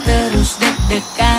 terus deg-degan.